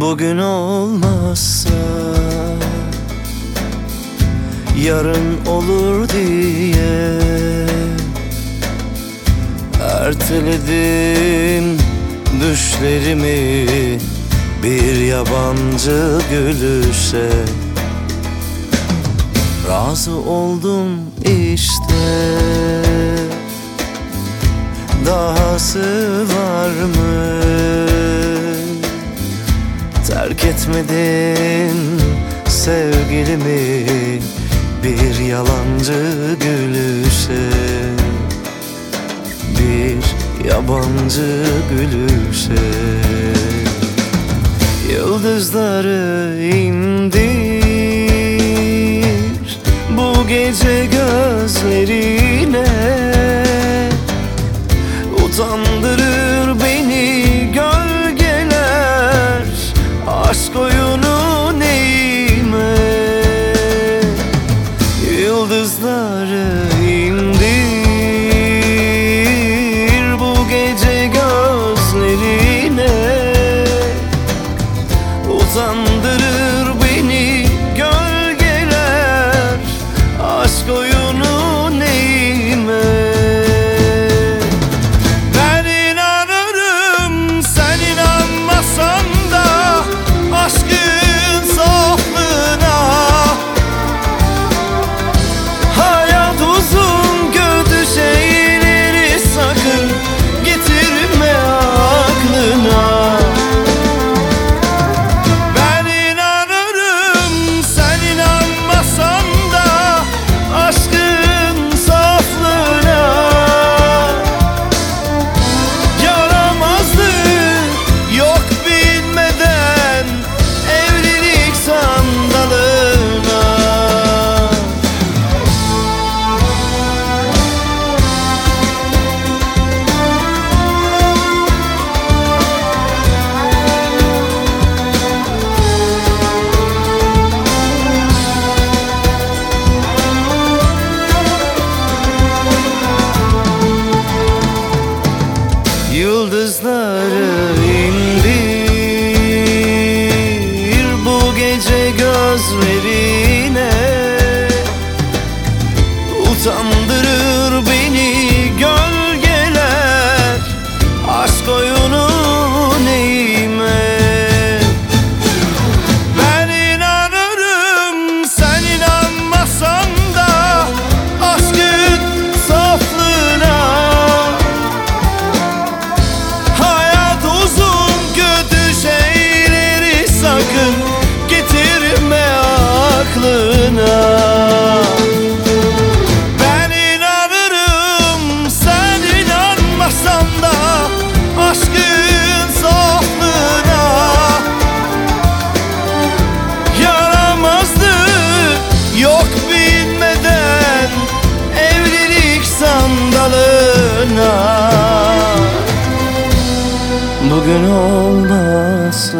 Bugün olmazsa Yarın olur diye Erteledim düşlerimi Bir yabancı gülüşe. Razı oldum işte Dahası Terk etmedin sevgilimi Bir yalancı gülüşe. Bir yabancı gülüşe. Yıldızları indir Bu gece gözlerine. Utandırır gece gözlerine. Utandırır beni gölgeler Aşk oyunu neyime? Ben inanırım sen inanmasan da Aşkın saflığına. Hayat uzun kötü şeyleri sakın Bugün olmazsa